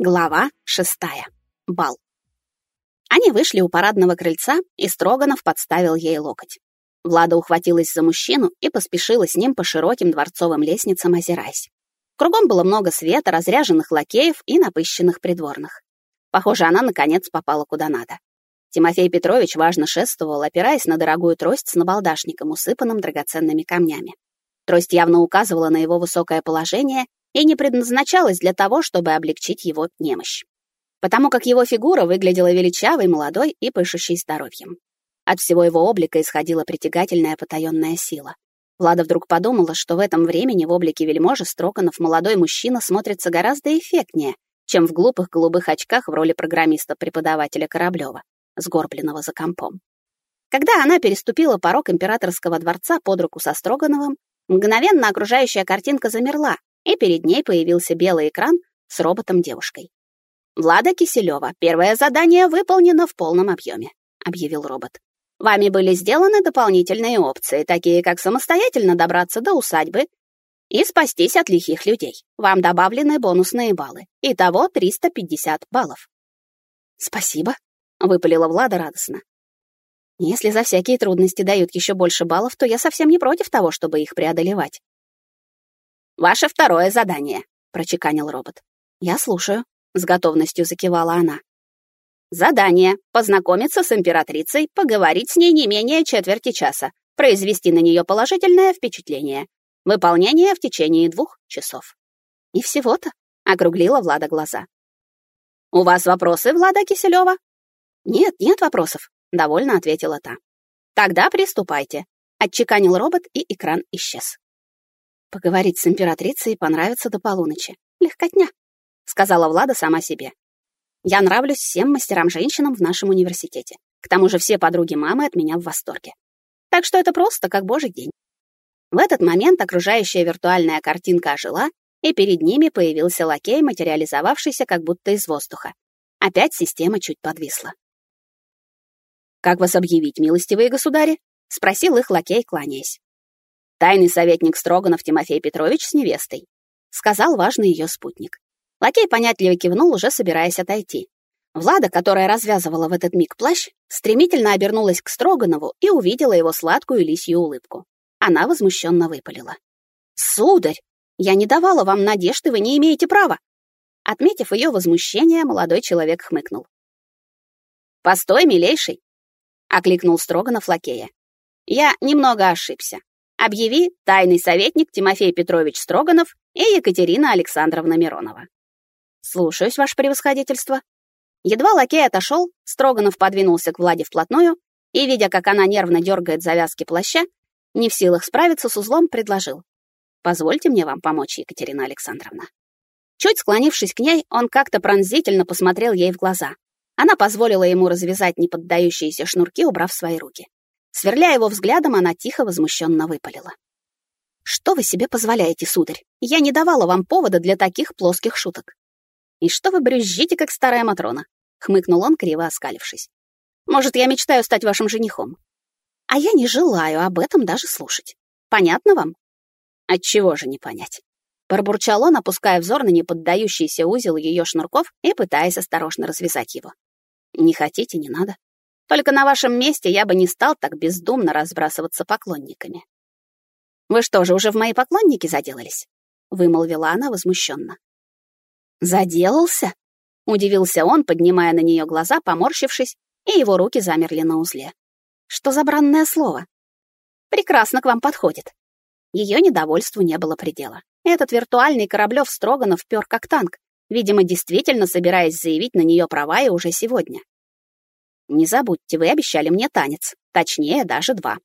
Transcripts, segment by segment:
Глава шестая. Бал. Они вышли у парадного крыльца, и Строганов подставил ей локоть. Влада ухватилась за мужчину и поспешила с ним по широким дворцовым лестницам, озираясь. Кругом было много света, разряженных лакеев и напыщенных придворных. Похоже, она, наконец, попала куда надо. Тимофей Петрович важно шествовал, опираясь на дорогую трость с набалдашником, усыпанным драгоценными камнями. Трость явно указывала на его высокое положение и не предназначалась для того, чтобы облегчить его немощь. Потому как его фигура выглядела величавой, молодой и пышущей здоровьем. От всего его облика исходила притягательная потаённая сила. Влада вдруг подумала, что в этом времени в облике вельможи Строканов молодой мужчина смотрится гораздо эффектнее, чем в глупых голубых очках в роли программиста-преподавателя Кораблёва, сгорбленного за компом. Когда она переступила порог императорского дворца под руку со Строгановым, мгновенно окружающая картинка замерла, и перед ней появился белый экран с роботом-девушкой. «Влада Киселева, первое задание выполнено в полном объеме», — объявил робот. «Вами были сделаны дополнительные опции, такие как самостоятельно добраться до усадьбы и спастись от лихих людей. Вам добавлены бонусные баллы. Итого 350 баллов». «Спасибо», — выпалила Влада радостно. «Если за всякие трудности дают еще больше баллов, то я совсем не против того, чтобы их преодолевать. Ваше второе задание, прочеканил робот. Я слушаю, с готовностью закивала она. Задание познакомиться с императрицей, поговорить с ней не менее четверти часа, произвести на нее положительное впечатление. Выполнение в течение двух часов. И всего-то, округлила Влада глаза. У вас вопросы, Влада Киселева? Нет, нет вопросов, довольно ответила та. Тогда приступайте, отчеканил робот, и экран исчез. Поговорить с императрицей и понравиться до полуночи. Легкотня, сказала Влада сама себе. Я нравлюсь всем мастерам-женщинам в нашем университете. К тому же все подруги мамы от меня в восторге. Так что это просто как божий день. В этот момент окружающая виртуальная картинка ожила, и перед ними появился лакей, материализовавшийся как будто из воздуха. Опять система чуть подвисла. «Как вас объявить, милостивые государи?» — спросил их лакей, кланяясь. Тайный советник Строганов Тимофей Петрович с невестой, сказал важный ее спутник. Лакей понятливо кивнул, уже собираясь отойти. Влада, которая развязывала в этот миг плащ, стремительно обернулась к Строганову и увидела его сладкую лисью улыбку. Она возмущенно выпалила: "Сударь, я не давала вам надежды, вы не имеете права". Отметив ее возмущение, молодой человек хмыкнул. "Постой, милейший", окликнул Строганов лакея. "Я немного ошибся. Объяви тайный советник Тимофей Петрович Строганов и Екатерина Александровна Миронова. Слушаюсь, ваше превосходительство. Едва лакей отошел, Строганов подвинулся к Владе вплотную и, видя, как она нервно дергает завязки плаща, не в силах справиться с узлом, предложил: "Позвольте мне вам помочь, Екатерина Александровна". Чуть склонившись к ней, он как-то пронзительно посмотрел ей в глаза. Она позволила ему развязать неподдающиеся шнурки, убрав свои руки. Сверляя его взглядом, она тихо возмущенно выпалила. «Что вы себе позволяете, сударь? Я не давала вам повода для таких плоских шуток». «И что вы брюзжите, как старая Матрона?» — хмыкнул он, криво оскалившись. «Может, я мечтаю стать вашим женихом?» «А я не желаю об этом даже слушать. Понятно вам?» «Отчего же не понять?» Пробурчал он, опуская взор на неподдающийся узел ее шнурков и пытаясь осторожно развязать его. «Не хотите, не надо. Только на вашем месте я бы не стал так бездумно разбрасываться поклонниками. Вы что же, уже в мои поклонники заделались? вымолвила она возмущенно. Заделался? удивился он, поднимая на нее глаза, поморщившись, и его руки замерли на узле. Что за бранное слово? Прекрасно к вам подходит. Ее недовольству не было предела. Этот виртуальный Кораблёв Строганов пёр как танк, видимо, действительно собираясь заявить на нее права и уже сегодня. Не забудьте, вы обещали мне танец. Точнее, даже два.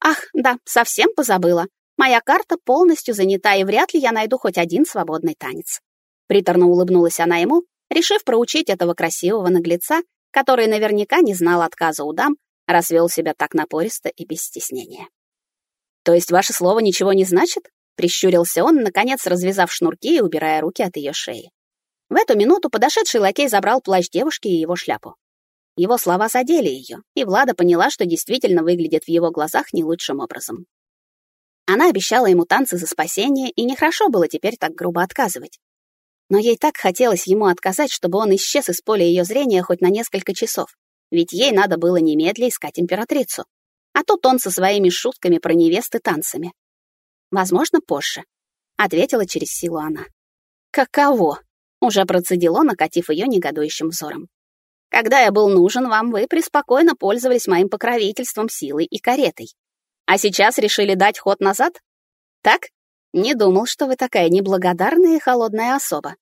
Ах, да, совсем позабыла. Моя карта полностью занята, и вряд ли я найду хоть один свободный танец. Приторно улыбнулась она ему, решив проучить этого красивого наглеца, который наверняка не знал отказа у дам, раз вел себя так напористо и без стеснения. То есть ваше слово ничего не значит? Прищурился он, наконец развязав шнурки и убирая руки от ее шеи. В эту минуту подошедший лакей забрал плащ девушки и его шляпу. Его слова задели ее, и Влада поняла, что действительно выглядит в его глазах не лучшим образом. Она обещала ему танцы за спасение, и нехорошо было теперь так грубо отказывать. Но ей так хотелось ему отказать, чтобы он исчез из поля ее зрения хоть на несколько часов. Ведь ей надо было немедля искать императрицу. А тут он со своими шутками про невесты танцами. Возможно, позже, ответила через силу она. Каково? Уже процедил он, окатив ее негодующим взором. Когда я был нужен вам, вы преспокойно пользовались моим покровительством, силой и каретой. А сейчас решили дать ход назад? Так? Не думал, что вы такая неблагодарная и холодная особа.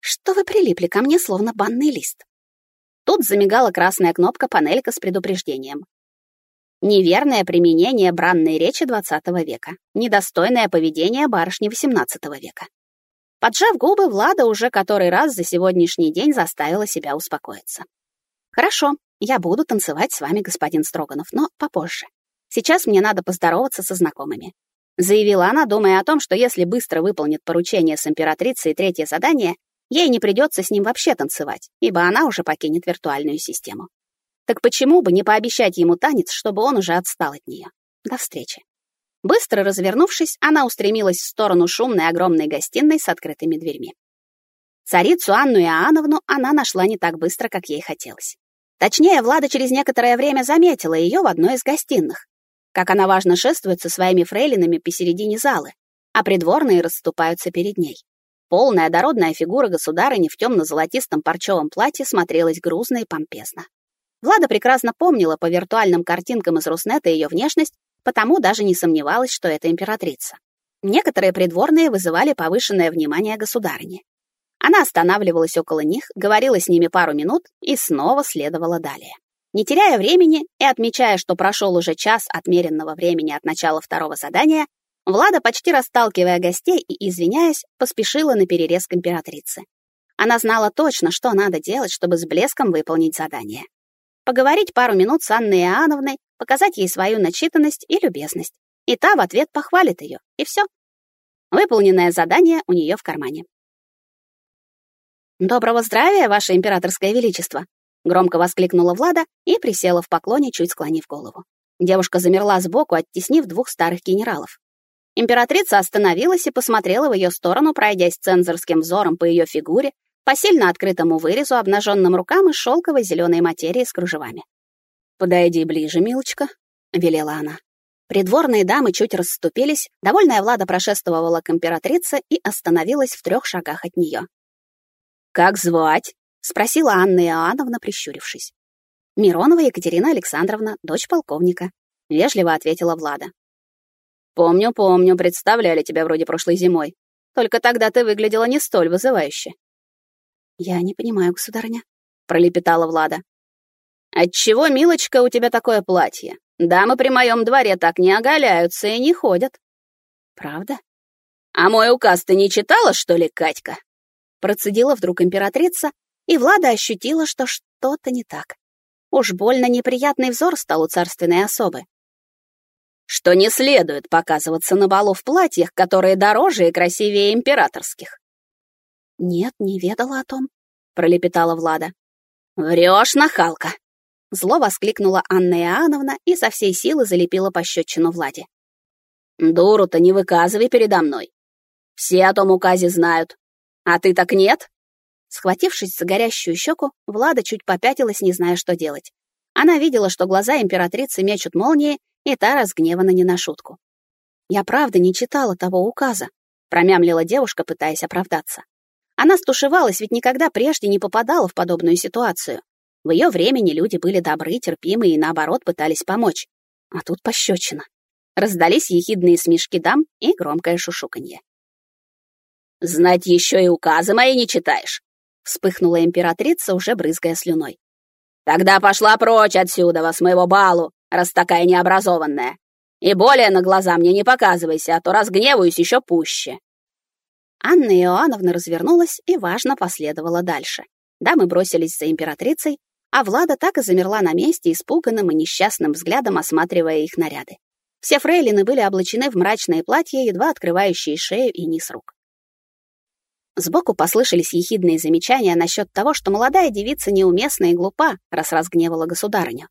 Что вы прилипли ко мне, словно банный лист? Тут замигала красная кнопка панелька с предупреждением. Неверное применение бранной речи XX века. Недостойное поведение барышни XVIII века. Поджав губы, Влада уже который раз за сегодняшний день заставила себя успокоиться. «Хорошо, я буду танцевать с вами, господин Строганов, но попозже. Сейчас мне надо поздороваться со знакомыми заявила она, думая о том, что если быстро выполнит поручение с императрицей третье задание, ей не придется с ним вообще танцевать, ибо она уже покинет виртуальную систему. Так почему бы не пообещать ему танец, чтобы он уже отстал от нее? До встречи. Быстро развернувшись, она устремилась в сторону шумной огромной гостиной с открытыми дверьми. Царицу Анну Иоанновну она нашла не так быстро, как ей хотелось. Точнее, Влада через некоторое время заметила ее в одной из гостиных, как она важно шествует со своими фрейлинами посередине залы, а придворные расступаются перед ней. Полная дородная фигура государыни в темно-золотистом парчевом платье смотрелась грузно и помпезно. Влада прекрасно помнила по виртуальным картинкам из Руснета ее внешность, потому даже не сомневалась, что это императрица. Некоторые придворные вызывали повышенное внимание государыни. Она останавливалась около них, говорила с ними пару минут и снова следовала далее. Не теряя времени и отмечая, что прошел уже час отмеренного времени от начала второго задания, Влада, почти расталкивая гостей и извиняясь, поспешила на перерез к императрице. Она знала точно, что надо делать, чтобы с блеском выполнить задание. Поговорить пару минут с Анной Иоанновной, показать ей свою начитанность и любезность. И та в ответ похвалит ее, и все. Выполненное задание у нее в кармане. «Доброго здравия, Ваше Императорское Величество!» Громко воскликнула Влада и присела в поклоне, чуть склонив голову. Девушка замерла сбоку, оттеснив двух старых генералов. Императрица остановилась и посмотрела в ее сторону, пройдясь цензорским взором по ее фигуре, по сильно открытому вырезу, обнаженным рукам и шелковой зеленой материи с кружевами. «Подойди ближе, милочка», — велела она. Придворные дамы чуть расступились, довольная Влада прошествовала к императрице и остановилась в трех шагах от нее. «Как звать?» спросила Анна Иоанновна, прищурившись. Миронова Екатерина Александровна, дочь полковника, вежливо ответила Влада. Помню, помню, представляли тебя вроде прошлой зимой. Только тогда ты выглядела не столь вызывающе. Я не понимаю, государыня, пролепетала Влада. Отчего, милочка, у тебя такое платье? Дамы при моем дворе так не оголяются и не ходят. Правда? А мой указ ты не читала, что ли, Катька? Процедила вдруг императрица, и Влада ощутила, что что-то не так. Уж больно неприятный взор стал у царственной особы. Что не следует показываться на балу в платьях, которые дороже и красивее императорских. Нет, не ведала о том, пролепетала Влада. Врешь, нахалка! Зло воскликнула Анна Иоанновна и со всей силы залепила пощечину Владе. Дуру-то не выказывай передо мной. Все о том указе знают. А ты так нет? Схватившись за горящую щеку, Влада чуть попятилась, не зная, что делать. Она видела, что глаза императрицы мечут молнии, и та разгневана не на шутку. «Я правда не читала того указа», — промямлила девушка, пытаясь оправдаться. Она стушевалась, ведь никогда прежде не попадала в подобную ситуацию. В ее времени люди были добры, терпимы и, наоборот, пытались помочь. А тут пощечина. Раздались ехидные смешки дам и громкое шушуканье. «Знать еще и указы мои не читаешь вспыхнула императрица, уже брызгая слюной. Тогда пошла прочь отсюда, с моего балу, раз такая необразованная. И более на глаза мне не показывайся, а то разгневаюсь еще пуще. Анна Иоанновна развернулась и важно последовала дальше. Дамы бросились за императрицей, а Влада так и замерла на месте, испуганным и несчастным взглядом осматривая их наряды. Все фрейлины были облачены в мрачные платья, едва открывающие шею и низ рук. Сбоку послышались ехидные замечания насчет того, что молодая девица неуместна и глупа, раз разгневала государыню.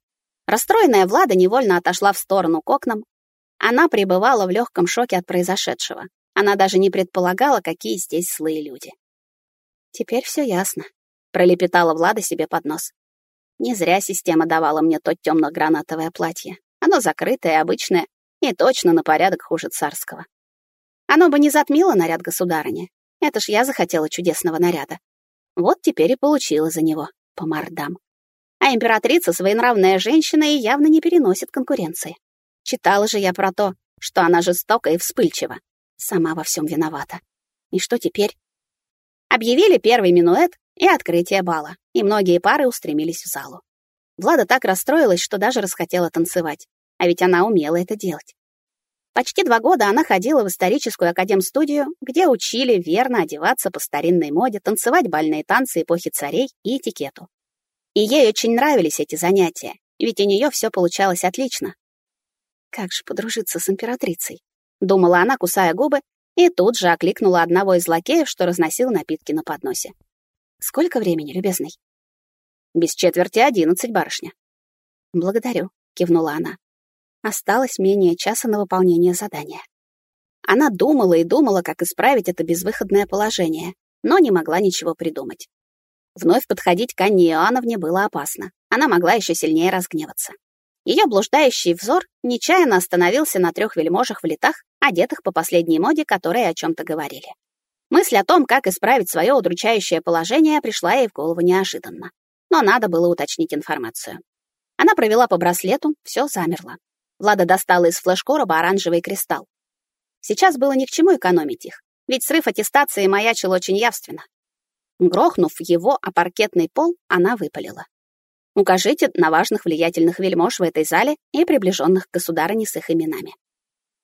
Расстроенная Влада невольно отошла в сторону к окнам. Она пребывала в легком шоке от произошедшего. Она даже не предполагала, какие здесь злые люди. Теперь все ясно, пролепетала Влада себе под нос. Не зря система давала мне то темно-гранатовое платье. Оно закрытое, обычное и точно на порядок хуже царского. Оно бы не затмило наряд государыни. Это ж я захотела чудесного наряда. Вот теперь и получила за него по мордам. А императрица своенравная женщина и явно не переносит конкуренции. Читала же я про то, что она жестока и вспыльчива. Сама во всем виновата. И что теперь? Объявили первый минуэт и открытие бала, и многие пары устремились в залу. Влада так расстроилась, что даже расхотела танцевать, а ведь она умела это делать. Почти два года она ходила в историческую академстудию, где учили верно одеваться по старинной моде, танцевать бальные танцы эпохи царей и этикету. И ей очень нравились эти занятия, ведь у нее все получалось отлично. Как же подружиться с императрицей? Думала она, кусая губы, и тут же окликнула одного из лакеев, что разносил напитки на подносе. «Сколько времени, любезный?» «Без четверти одиннадцать, барышня». «Благодарю», — кивнула она. Осталось менее часа на выполнение задания. Она думала и думала, как исправить это безвыходное положение, но не могла ничего придумать. Вновь подходить к Анне Иоанновне было опасно. Она могла еще сильнее разгневаться. Ее блуждающий взор нечаянно остановился на трех вельможах в летах, одетых по последней моде, которые о чем-то говорили. Мысль о том, как исправить свое удручающее положение, пришла ей в голову неожиданно. Но надо было уточнить информацию. Она провела по браслету, все замерло. Влада достала из флеш-короба оранжевый кристалл. Сейчас было ни к чему экономить их, ведь срыв аттестации маячил очень явственно. Грохнув его о паркетный пол, она выпалила. Укажите на важных влиятельных вельмож в этой зале и приближенных к государыне с их именами.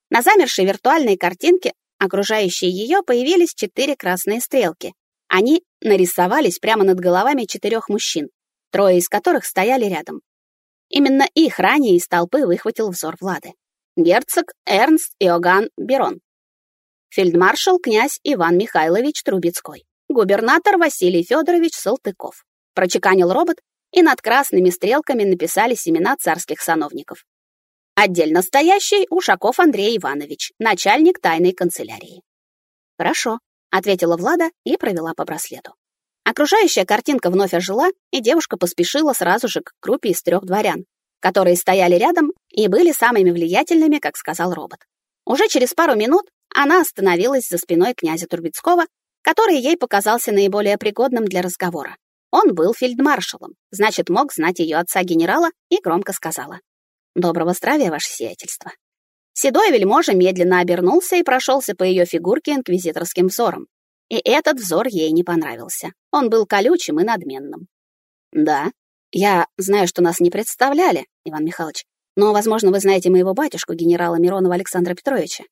На замершей виртуальной картинке, окружающей ее, появились четыре красные стрелки. Они нарисовались прямо над головами четырех мужчин, трое из которых стояли рядом. Именно их ранее из толпы выхватил взор Влады. Герцог Эрнст Иоганн Берон. Фельдмаршал князь Иван Михайлович Трубецкой. Губернатор Василий Федорович Салтыков. Прочеканил робот, и над красными стрелками написали имена царских сановников. Отдельно стоящий Ушаков Андрей Иванович, начальник тайной канцелярии. «Хорошо», — ответила Влада и провела по браслету. Окружающая картинка вновь ожила, и девушка поспешила сразу же к группе из трех дворян, которые стояли рядом и были самыми влиятельными, как сказал робот. Уже через пару минут она остановилась за спиной князя Турбецкого, который ей показался наиболее пригодным для разговора. Он был фельдмаршалом, значит, мог знать ее отца-генерала, и громко сказала. «Доброго здравия, ваше сиятельство». Седой вельможа медленно обернулся и прошелся по ее фигурке инквизиторским взором. И этот взор ей не понравился. Он был колючим и надменным. «Да, я знаю, что нас не представляли, Иван Михайлович, но, возможно, вы знаете моего батюшку, генерала Миронова Александра Петровича».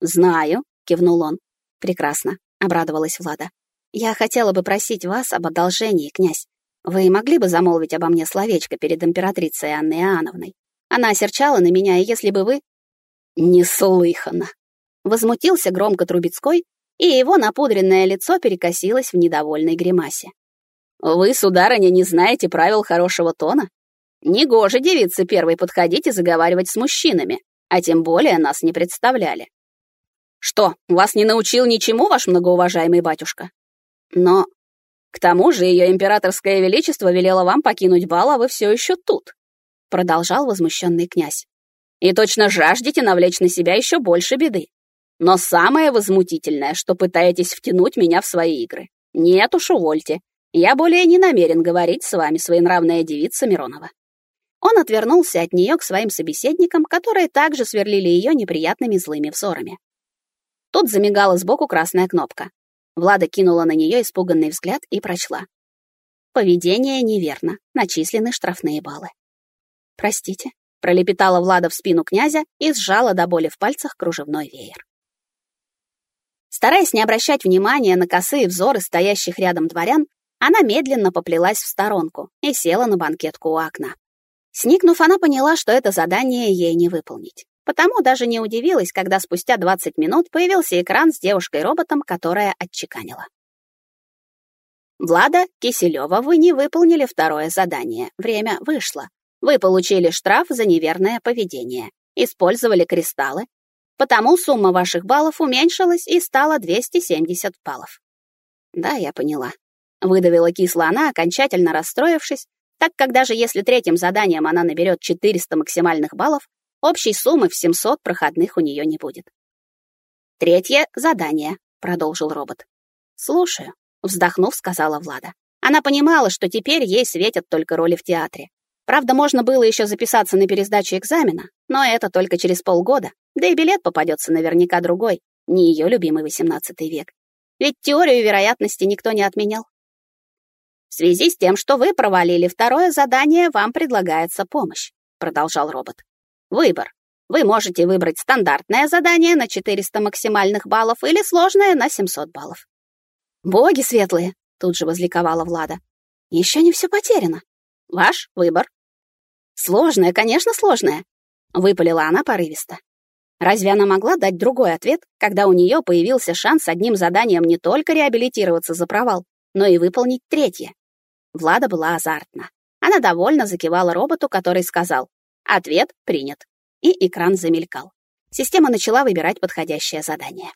«Знаю», — кивнул он. «Прекрасно», — обрадовалась Влада. Я хотела бы просить вас об одолжении, князь. Вы могли бы замолвить обо мне словечко перед императрицей Анной Иоанновной? Она осерчала на меня, и если бы вы... Неслыханно! Возмутился громко Трубецкой, и его напудренное лицо перекосилось в недовольной гримасе. «Вы, сударыня, не знаете правил хорошего тона? Негоже девице первой подходить и заговаривать с мужчинами, а тем более нас не представляли. Что, вас не научил ничему ваш многоуважаемый батюшка? Но к тому же ее императорское величество велело вам покинуть бал, а вы все еще тут, продолжал возмущенный князь. И точно жаждете навлечь на себя еще больше беды. Но самое возмутительное, что пытаетесь втянуть меня в свои игры. Нет уж, увольте. Я более не намерен говорить с вами, своенравная девица Миронова. Он отвернулся от нее к своим собеседникам, которые также сверлили ее неприятными злыми взорами. Тут замигала сбоку красная кнопка. Влада кинула на нее испуганный взгляд и прочла. Поведение неверно. Начислены штрафные баллы. Простите, пролепетала Влада в спину князя и сжала до боли в пальцах кружевной веер. Стараясь не обращать внимания на косые взоры стоящих рядом дворян, она медленно поплелась в сторонку и села на банкетку у окна. Сникнув, она поняла, что это задание ей не выполнить. Потому даже не удивилась, когда спустя 20 минут появился экран с девушкой-роботом, которая отчеканила. Влада Киселева, вы не выполнили второе задание. Время вышло. Вы получили штраф за неверное поведение. Использовали кристаллы. Потому сумма ваших баллов уменьшилась и стала 270 баллов. Да, я поняла. Выдавила кисло она, окончательно расстроившись, так как даже если третьим заданием она наберет 400 максимальных баллов, общей суммы в 700 проходных у нее не будет. «Третье задание», — продолжил робот. «Слушаю», — вздохнув, сказала Влада. Она понимала, что теперь ей светят только роли в театре. Правда, можно было еще записаться на пересдачу экзамена, но это только через полгода, да и билет попадется наверняка другой, не ее любимый XVIII век. Ведь теорию вероятности никто не отменял. В связи с тем, что вы провалили второе задание, вам предлагается помощь, продолжал робот. Выбор. Вы можете выбрать стандартное задание на 400 максимальных баллов или сложное на 700 баллов. Боги светлые, тут же возликовала Влада. Еще не все потеряно. Ваш выбор. Сложное, конечно, сложное, выпалила она порывисто. Разве она могла дать другой ответ, когда у нее появился шанс одним заданием не только реабилитироваться за провал, но и выполнить третье? Влада была азартна. Она довольно закивала роботу, который сказал «Ответ принят». И экран замелькал. Система начала выбирать подходящее задание.